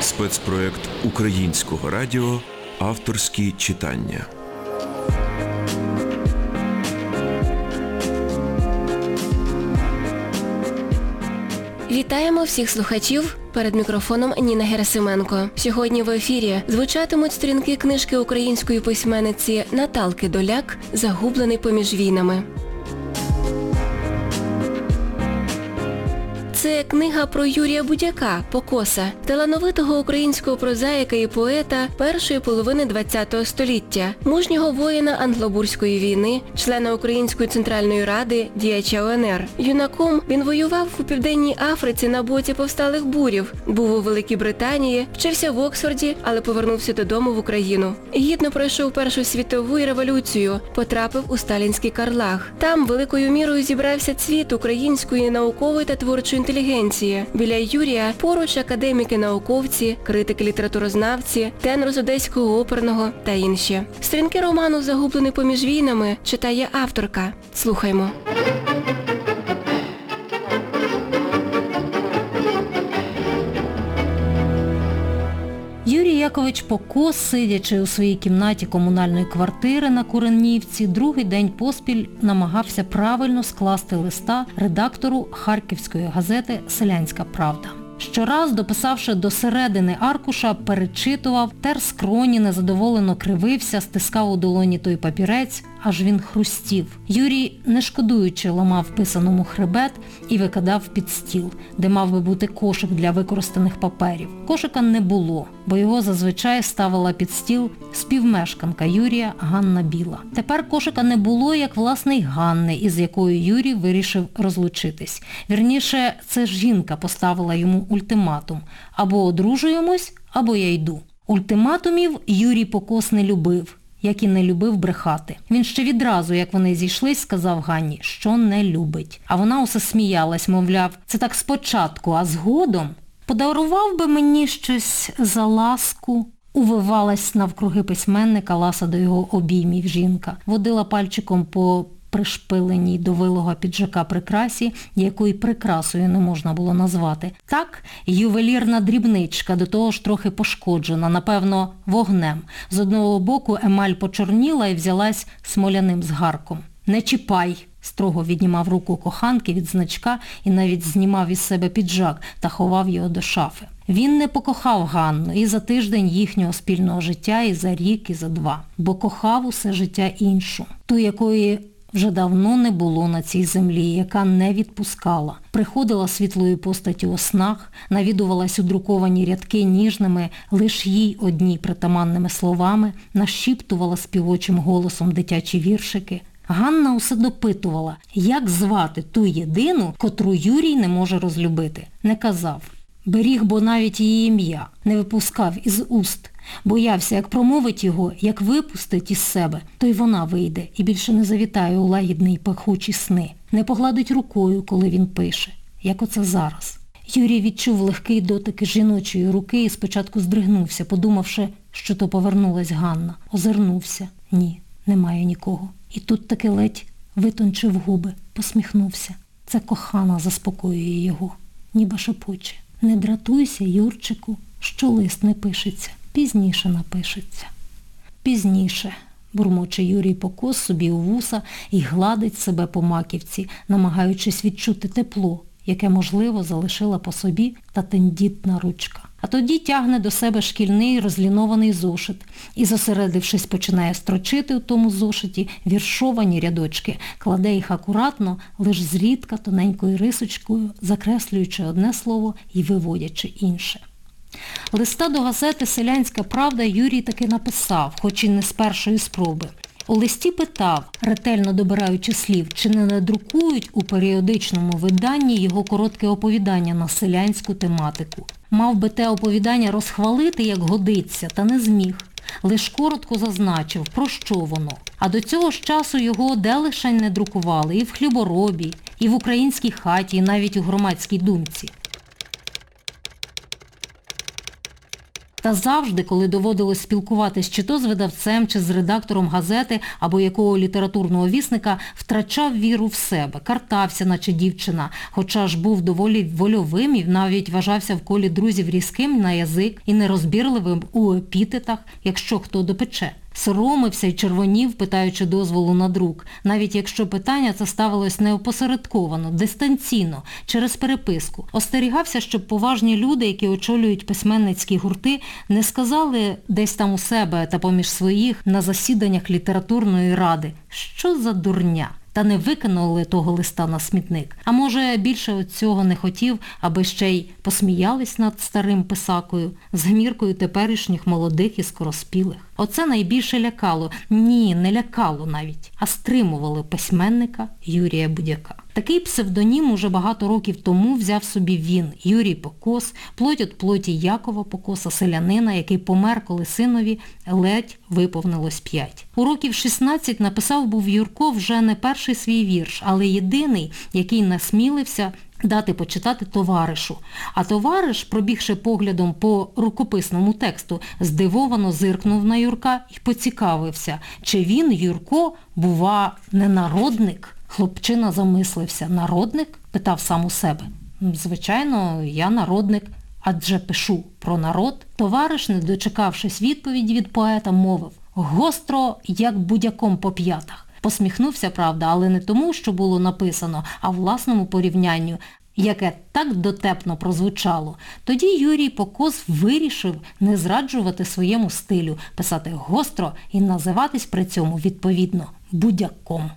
Спецпроект українського радіо Авторські читання. Вітаємо всіх слухачів. Перед мікрофоном Ніна Герасименко. Сьогодні в ефірі звучатимуть сторінки книжки української письменниці Наталки Доляк Загублений поміж війнами. Це книга про Юрія Будяка Покоса, талановитого українського прозаїка і поета першої половини ХХ століття, мужнього воїна Англобурської війни, члена Української центральної ради, діяча ОНР. Юнаком він воював у Південній Африці на боці повсталих бурів, був у Великій Британії, вчився в Оксфорді, але повернувся додому в Україну. Гідно пройшов Першу світову революцію, потрапив у сталінський Карлаг. Там великою мірою зібрався цвіт української наукової та творчої інтелігенції інтелігенції. Біля Юрія поруч академіки-науковці, критики-літературознавці, тенор з Одеського оперного та інші. Стрінки роману Загублений поміж війнами читає авторка. Слухаймо. Якович Покос, сидячи у своїй кімнаті комунальної квартири на Куренівці, другий день поспіль намагався правильно скласти листа редактору Харківської газети Селянська Правда. Щораз, дописавши до середини аркуша, перечитував, тер скроні, незадоволено кривився, стискав у долоні той папірець, аж він хрустів. Юрій, не шкодуючи, ламав писаному хребет і викидав під стіл, де мав би бути кошик для використаних паперів. Кошика не було, бо його зазвичай ставила під стіл співмешканка Юрія Ганна Біла. Тепер кошика не було, як власне й Ганни, із якою Юрій вирішив розлучитись. Вірніше, це жінка поставила йому ультиматум. Або одружуємось, або я йду. Ультиматумів Юрій Покос не любив як і не любив брехати. Він ще відразу, як вони зійшлись, сказав Ганні, що не любить. А вона усе сміялась, мовляв, це так спочатку, а згодом подарував би мені щось за ласку. Увивалась навкруги письменника, ласа до його обіймів жінка, водила пальчиком по пришпиленій до вилого піджака прикрасі, якої прикрасою не можна було назвати. Так, ювелірна дрібничка, до того ж трохи пошкоджена, напевно, вогнем. З одного боку емаль почорніла і взялась смоляним згарком. Не чіпай, строго віднімав руку коханки від значка і навіть знімав із себе піджак та ховав його до шафи. Він не покохав Ганну і за тиждень їхнього спільного життя, і за рік, і за два, бо кохав усе життя іншу, ту, якої вже давно не було на цій землі, яка не відпускала. Приходила світлою постаті у снах, навідувалась у друковані рядки ніжними, лиш їй одній притаманними словами, нашіптувала співочим голосом дитячі віршики. Ганна усе допитувала, як звати ту єдину, котру Юрій не може розлюбити. Не казав. Беріг, бо навіть її ім'я, не випускав із уст. Боявся, як промовить його, як випустить із себе, то й вона вийде і більше не завітає у лагідний пахучі сни, не погладить рукою, коли він пише, як оце зараз. Юрій відчув легкий дотик жіночої руки і спочатку здригнувся, подумавши, що то повернулась Ганна. Озирнувся. Ні, немає нікого. І тут таки ледь витончив губи, посміхнувся. Це кохана заспокоює його, ніби шепоче. Не дратуйся, Юрчику, що лист не пишеться пізніше напишеться. Пізніше, бурмоче Юрій покос собі у вуса і гладить себе по маківці, намагаючись відчути тепло, яке, можливо, залишила по собі та тендітна ручка. А тоді тягне до себе шкільний розлінований зошит і, зосередившись, починає строчити у тому зошиті віршовані рядочки, кладе їх акуратно, лиш зрідка тоненькою рисочкою, закреслюючи одне слово і виводячи інше. Листа до газети Селянська Правда Юрій таки написав, хоч і не з першої спроби. У листі питав, ретельно добираючи слів, чи не надрукують у періодичному виданні його коротке оповідання на селянську тематику. Мав би те оповідання розхвалити, як годиться, та не зміг. Лиш коротко зазначив, про що воно. А до цього ж часу його де лишень не друкували і в хліборобі, і в українській хаті, і навіть у громадській думці. Та завжди, коли доводилось спілкуватись чи то з видавцем, чи з редактором газети або якого літературного вісника, втрачав віру в себе, картався, наче дівчина, хоча ж був доволі вольовим і навіть вважався в колі друзів різким на язик і нерозбірливим у епітетах, якщо хто допече. Соромився й червонів, питаючи дозволу на друк, навіть якщо питання це ставилось неопосередковано, дистанційно, через переписку. Остерігався, щоб поважні люди, які очолюють письменницькі гурти, не сказали десь там у себе та поміж своїх на засіданнях літературної ради, що за дурня. Та не викинули того листа на смітник. А може, більше от цього не хотів, аби ще й посміялись над старим писакою, з гміркою теперішніх молодих і скороспілих. Оце найбільше лякало. Ні, не лякало навіть, а стримувало письменника Юрія Будяка. Такий псевдонім уже багато років тому взяв собі він, Юрій Покос, плоть от плоті Якова Покоса, селянина, який помер, коли синові ледь виповнилось п'ять. У років 16 написав був Юрко вже не перший свій вірш, але єдиний, який насмілився дати почитати товаришу. А товариш, пробігши поглядом по рукописному тексту, здивовано зиркнув на Юрка і поцікавився, чи він, Юрко, бува, не народник? Хлопчина замислився. Народник? питав сам у себе. Звичайно, я народник, адже пишу про народ. Товариш, не дочекавшись відповіді від поета, мовив гостро, як будяком по п'ятах. Посміхнувся, правда, але не тому, що було написано, а власному порівнянню, яке так дотепно прозвучало. Тоді Юрій Покос вирішив не зраджувати своєму стилю, писати гостро і називатись при цьому відповідно будяком.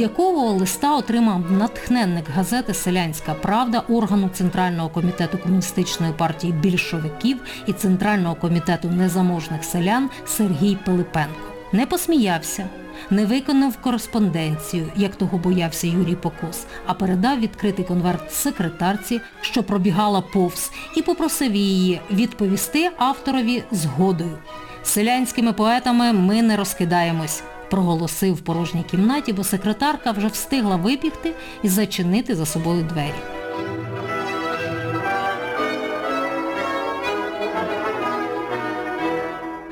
Будь-якого листа отримав натхненник газети Селянська Правда, органу Центрального комітету Комуністичної партії більшовиків і Центрального комітету незаможних селян Сергій Пилипенко. Не посміявся, не виконав кореспонденцію, як того боявся Юрій Покос, а передав відкритий конверт секретарці, що пробігала повз, і попросив її відповісти авторові згодою. Селянськими поетами ми не розкидаємось проголосив в порожній кімнаті, бо секретарка вже встигла вибігти і зачинити за собою двері.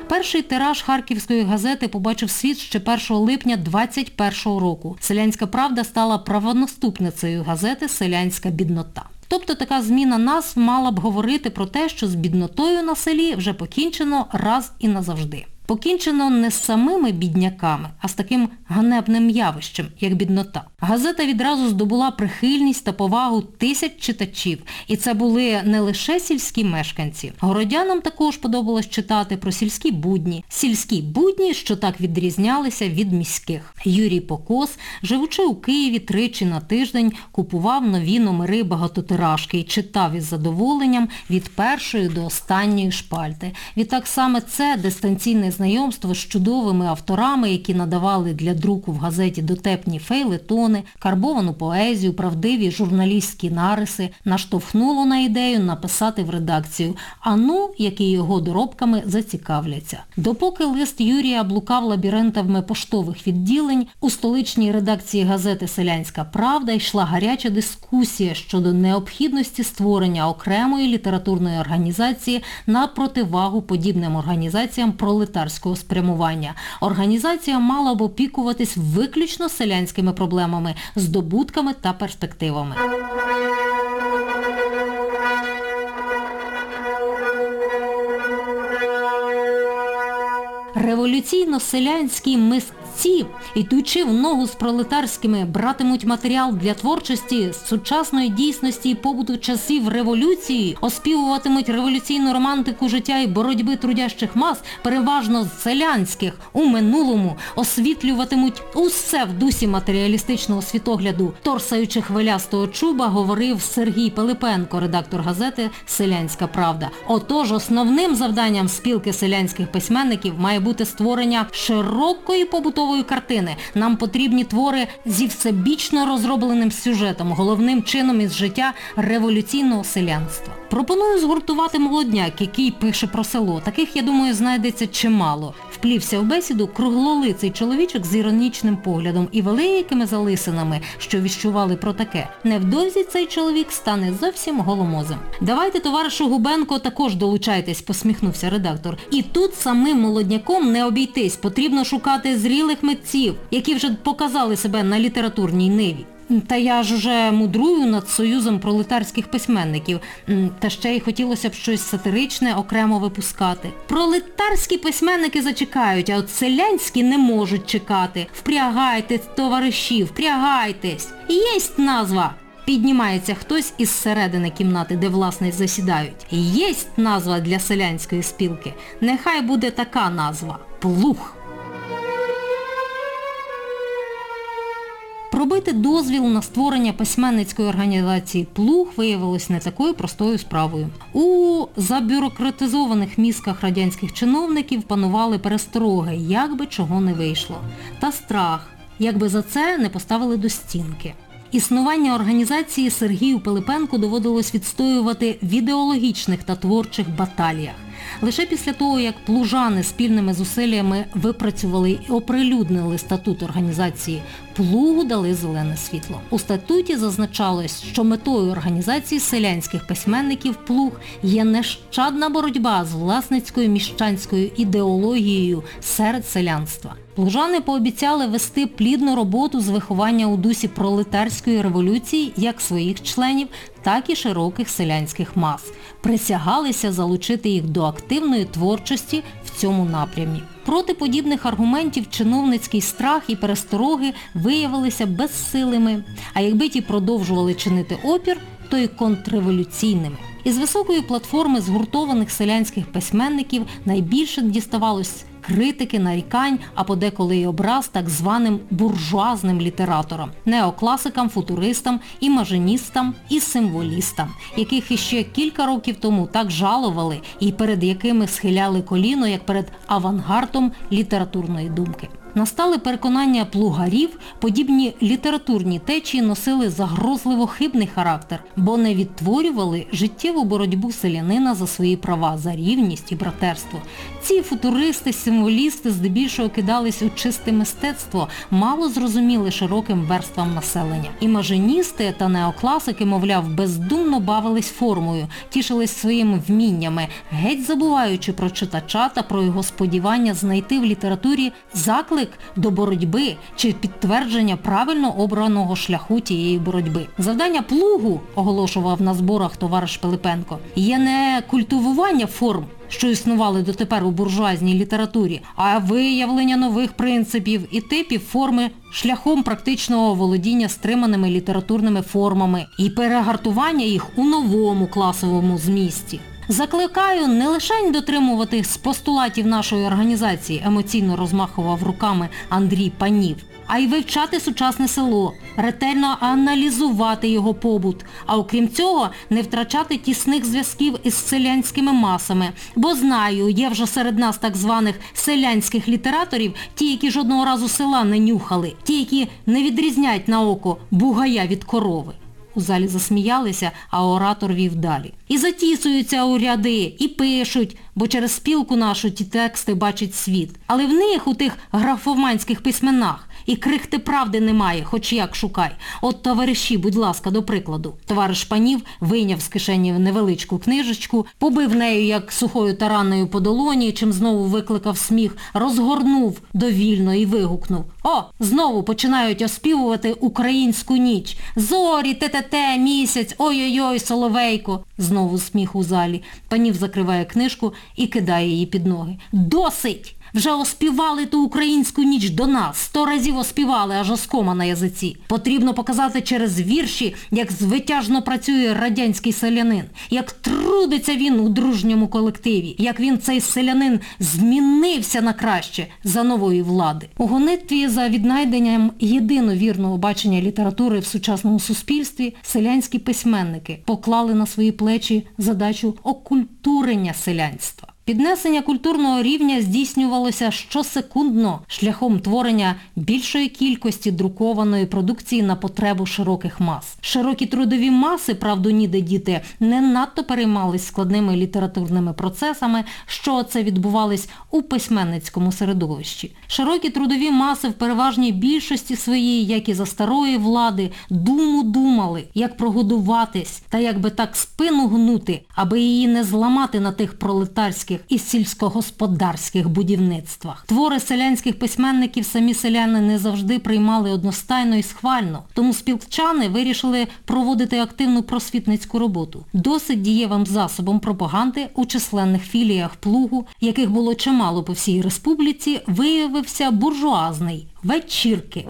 Перший тираж Харківської газети побачив світ ще 1 липня 21 року. Селянська правда стала правонаступницею газети Селянська біднота. Тобто така зміна назв мала б говорити про те, що з біднотою на селі вже покінчено раз і назавжди. Покінчено не з самими бідняками, а з таким ганебним явищем, як біднота. Газета відразу здобула прихильність та повагу тисяч читачів. І це були не лише сільські мешканці. Городянам також подобалось читати про сільські будні. Сільські будні, що так відрізнялися від міських. Юрій Покос, живучи у Києві тричі на тиждень, купував нові номери багатотиражки і читав із задоволенням від першої до останньої шпальти. Відтак саме це дистанційне знайомство з чудовими авторами, які надавали для друку в газеті дотепні фейлетони, карбовану поезію, правдиві журналістські нариси, наштовхнуло на ідею написати в редакцію, а ну, які його доробками зацікавляться. Допоки лист Юрія блукав лабіринтами поштових відділень, у столичній редакції газети «Селянська правда» йшла гаряча дискусія щодо необхідності створення окремої літературної організації на противагу подібним організаціям пролетарського спрямування. Організація мала б опікуватись виключно селянськими проблемами, здобутками та перспективами. Революційно-селянські мисці, ідучи в ногу з пролетарськими, братимуть матеріал для творчості з сучасної дійсності і побуту часів революції, оспівуватимуть революційну романтику життя і боротьби трудящих мас, переважно з селянських, у минулому, освітлюватимуть усе в дусі матеріалістичного світогляду, торсаючи хвилястого чуба, говорив Сергій Пилипенко, редактор газети «Селянська правда». Отож, основним завданням спілки селянських письменників має бути створення широкої побутової готової картини. Нам потрібні твори зі всебічно розробленим сюжетом, головним чином із життя революційного селянства. Пропоную згуртувати молодняк, який пише про село. Таких, я думаю, знайдеться чимало. Вплівся в бесіду круглолиций чоловічок з іронічним поглядом і великими залисинами, що віщували про таке. Невдовзі цей чоловік стане зовсім голомозим. Давайте, товаришу Губенко, також долучайтесь, посміхнувся редактор. І тут самим молодняком не обійтись, потрібно шукати зрілих митців, які вже показали себе на літературній ниві. Та я ж уже мудрую над Союзом пролетарських письменників. Та ще й хотілося б щось сатиричне окремо випускати. Пролетарські письменники зачекають, а от селянські не можуть чекати. Впрягайтесь, товариші, впрягайтесь. Єсть назва. Піднімається хтось із середини кімнати, де власне засідають. Єсть назва для селянської спілки. Нехай буде така назва. Плуг. Пробити дозвіл на створення письменницької організації «Плуг» виявилось не такою простою справою. У забюрократизованих мізках радянських чиновників панували перестороги, як би чого не вийшло. Та страх, якби за це не поставили до стінки. Існування організації Сергію Пилипенку доводилось відстоювати в ідеологічних та творчих баталіях. Лише після того, як плужани спільними зусиллями випрацювали і оприлюднили статут організації, плугу дали зелене світло. У статуті зазначалось, що метою організації селянських письменників плуг є нещадна боротьба з власницькою міщанською ідеологією серед селянства. Плужани пообіцяли вести плідну роботу з виховання у дусі пролетарської революції як своїх членів, так і широких селянських мас. Присягалися залучити їх до активної творчості в цьому напрямі. Проти подібних аргументів чиновницький страх і перестороги виявилися безсилими, а якби ті продовжували чинити опір, то й контрреволюційними. Із високої платформи згуртованих селянських письменників найбільше діставалось критики, нарікань, а подеколи й образ так званим буржуазним літераторам, неокласикам, футуристам, імажиністам і символістам, яких іще кілька років тому так жалували і перед якими схиляли коліно, як перед авангардом літературної думки. Настали переконання плугарів, подібні літературні течії носили загрозливо хибний характер, бо не відтворювали життєву боротьбу селянина за свої права, за рівність і братерство. Ці футуристи, символісти здебільшого кидались у чисте мистецтво, мало зрозуміли широким верствам населення. Імажиністи та неокласики, мовляв, бездумно бавились формою, тішились своїми вміннями, геть забуваючи про читача та про його сподівання знайти в літературі заклик до боротьби чи підтвердження правильно обраного шляху тієї боротьби. Завдання плугу, оголошував на зборах товариш Пилипенко, є не культивування форм, що існували дотепер у буржуазній літературі, а виявлення нових принципів і типів форми шляхом практичного володіння стриманими літературними формами і перегартування їх у новому класовому змісті. Закликаю не лише дотримувати з постулатів нашої організації, емоційно розмахував руками Андрій Панів, а й вивчати сучасне село, ретельно аналізувати його побут, а окрім цього не втрачати тісних зв'язків із селянськими масами. Бо знаю, є вже серед нас так званих селянських літераторів, ті, які жодного разу села не нюхали, ті, які не відрізнять на око бугая від корови. У залі засміялися, а оратор вів далі. І затісуються у ряди, і пишуть, бо через спілку нашу ті тексти бачить світ. Але в них, у тих графоманських письменах, і крихти правди немає, хоч як шукай. От товариші, будь ласка, до прикладу. Товариш панів вийняв з кишені невеличку книжечку, побив нею як сухою таранною по долоні, чим знову викликав сміх, розгорнув довільно і вигукнув. О, знову починають оспівувати українську ніч. Зорі, те-те-те, місяць, ой-ой-ой, соловейко. Знову сміх у залі. Панів закриває книжку і кидає її під ноги. Досить! Вже оспівали ту українську ніч до нас, сто разів оспівали, аж оскома на язиці. Потрібно показати через вірші, як звитяжно працює радянський селянин, як трудиться він у дружньому колективі, як він, цей селянин, змінився на краще за нової влади. У гонитві за віднайденням єдино вірного бачення літератури в сучасному суспільстві селянські письменники поклали на свої плечі задачу окультурення селянства. Піднесення культурного рівня здійснювалося щосекундно шляхом творення більшої кількості друкованої продукції на потребу широких мас. Широкі трудові маси, правду ніде діти, не надто переймались складними літературними процесами, що це відбувались у письменницькому середовищі. Широкі трудові маси в переважній більшості своїй, як і за старої влади, думу думали, як прогодуватись та як би так спину гнути, аби її не зламати на тих пролетарських і сільськогосподарських будівництвах. Твори селянських письменників самі селяни не завжди приймали одностайно і схвально, тому спілчани вирішили проводити активну просвітницьку роботу. Досить дієвим засобом пропаганди у численних філіях плугу, яких було чимало по всій республіці, виявився буржуазний вечірки.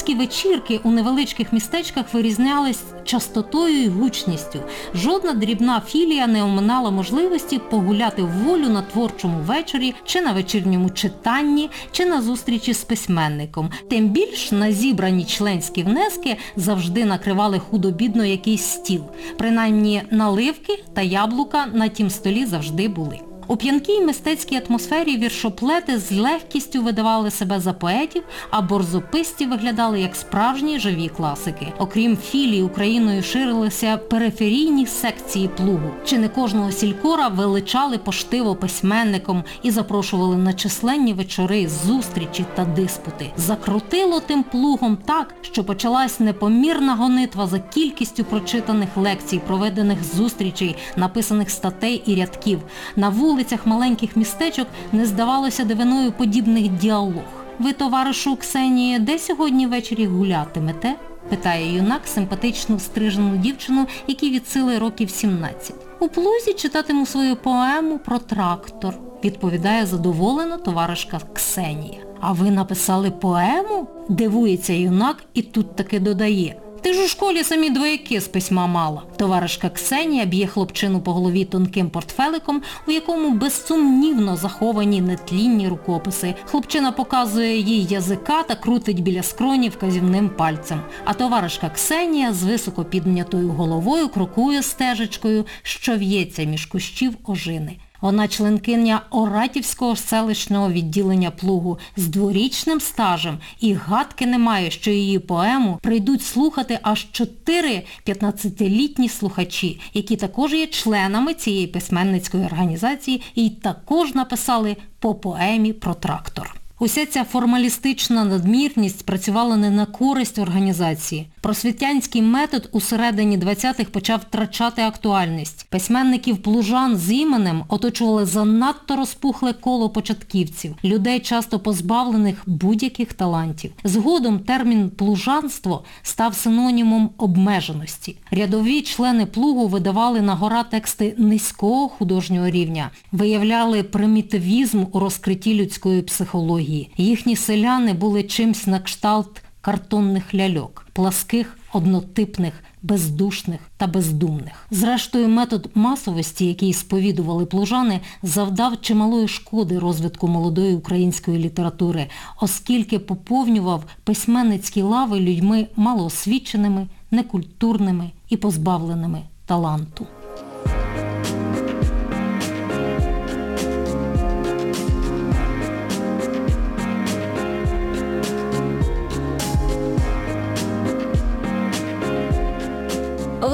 Плужанські вечірки у невеличких містечках вирізнялись частотою і гучністю. Жодна дрібна філія не оминала можливості погуляти в волю на творчому вечорі, чи на вечірньому читанні, чи на зустрічі з письменником. Тим більш на зібрані членські внески завжди накривали худо-бідно якийсь стіл. Принаймні наливки та яблука на тім столі завжди були. У п'янкій мистецькій атмосфері віршоплети з легкістю видавали себе за поетів, а борзописті виглядали як справжні живі класики. Окрім філій, Україною ширилися периферійні секції плугу. Чи не кожного сількора величали поштиво письменником і запрошували на численні вечори, зустрічі та диспути. Закрутило тим плугом так, що почалась непомірна гонитва за кількістю прочитаних лекцій, проведених зустрічей, написаних статей і рядків. На вулицях маленьких містечок не здавалося дивиною подібних діалог. Ви, товаришу Ксенії, де сьогодні ввечері гулятимете? питає юнак симпатичну стрижену дівчину, якій від сили років 17. У плузі читатиму свою поему про трактор, відповідає задоволено товаришка Ксенія. А ви написали поему? Дивується юнак і тут таки додає. Ти ж у школі самі двояки з письма мала. Товаришка Ксенія б'є хлопчину по голові тонким портфеликом, у якому безсумнівно заховані нетлінні рукописи. Хлопчина показує їй язика та крутить біля скроні вказівним пальцем. А товаришка Ксенія з високо піднятою головою крокує стежечкою, що в'ється між кущів ожини. Вона членкиня Оратівського селищного відділення плугу з дворічним стажем і гадки немає, що її поему прийдуть слухати аж чотири 15-літні слухачі, які також є членами цієї письменницької організації і також написали по поемі про трактор. Уся ця формалістична надмірність працювала не на користь організації. Просвітянський метод у середині 20-х почав втрачати актуальність. Письменників плужан з іменем оточували занадто розпухле коло початківців, людей часто позбавлених будь-яких талантів. Згодом термін плужанство став синонімом обмеженості. Рядові члени плугу видавали на гора тексти низького художнього рівня, виявляли примітивізм у розкритті людської психології. Їхні селяни були чимсь на кшталт картонних ляльок, пласких, однотипних, бездушних та бездумних. Зрештою, метод масовості, який сповідували плужани, завдав чималої шкоди розвитку молодої української літератури, оскільки поповнював письменницькі лави людьми малоосвіченими, некультурними і позбавленими таланту.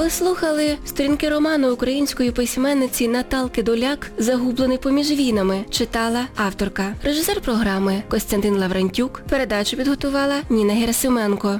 Ви слухали сторінки роману української письменниці Наталки Доляк «Загублений поміж війнами» читала авторка. Режисер програми Костянтин Лаврентюк. Передачу підготувала Ніна Герасименко.